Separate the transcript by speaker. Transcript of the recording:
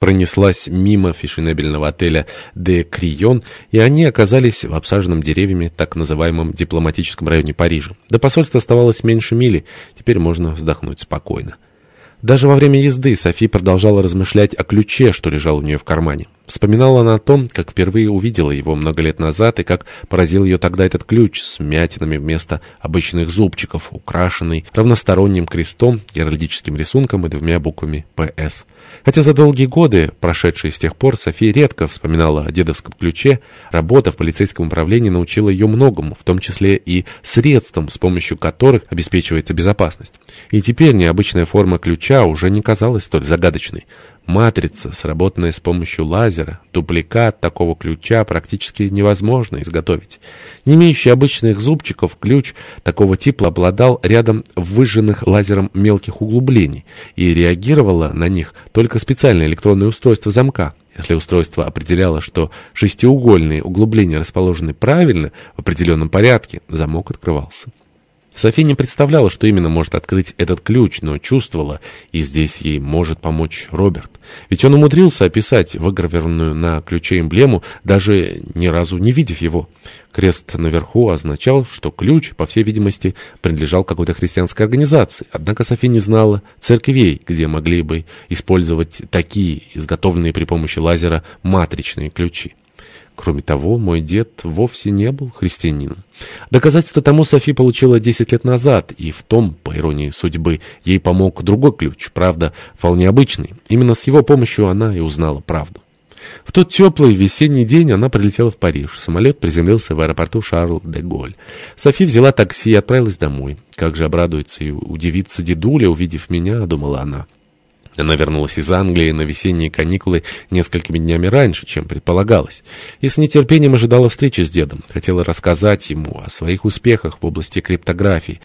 Speaker 1: пронеслась мимо фешенебельного отеля «Де Крион», и они оказались в обсаженном деревьями так называемом дипломатическом районе Парижа. До посольства оставалось меньше мили, теперь можно вздохнуть спокойно. Даже во время езды Софи продолжала размышлять о ключе, что лежал у нее в кармане. Вспоминала она о том, как впервые увидела его много лет назад и как поразил ее тогда этот ключ с мятинами вместо обычных зубчиков, украшенный равносторонним крестом, геральдическим рисунком и двумя буквами «ПС». Хотя за долгие годы, прошедшие с тех пор, София редко вспоминала о дедовском ключе, работа в полицейском управлении научила ее многому, в том числе и средствам, с помощью которых обеспечивается безопасность. И теперь необычная форма ключа уже не казалась столь загадочной. Матрица, сработанная с помощью лазера, дубликат такого ключа практически невозможно изготовить. Не имеющий обычных зубчиков, ключ такого типа обладал рядом выжженных лазером мелких углублений и реагировало на них только специальное электронное устройство замка. Если устройство определяло, что шестиугольные углубления расположены правильно, в определенном порядке, замок открывался. София не представляла, что именно может открыть этот ключ, но чувствовала, и здесь ей может помочь Роберт. Ведь он умудрился описать выгравированную на ключе эмблему, даже ни разу не видев его. Крест наверху означал, что ключ, по всей видимости, принадлежал какой-то христианской организации. Однако София не знала церквей, где могли бы использовать такие, изготовленные при помощи лазера, матричные ключи. Кроме того, мой дед вовсе не был христианином. Доказательство тому Софи получила 10 лет назад, и в том, по иронии судьбы, ей помог другой ключ, правда, вполне обычный. Именно с его помощью она и узнала правду. В тот теплый весенний день она прилетела в Париж. Самолет приземлился в аэропорту Шарл де Голь. Софи взяла такси и отправилась домой. Как же обрадуется и удивится дедуля, увидев меня, думала она. Она вернулась из Англии на весенние каникулы несколькими днями раньше, чем предполагалось, и с нетерпением ожидала встречи с дедом. Хотела рассказать ему о своих успехах в области криптографии,